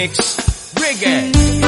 Mix Reggae.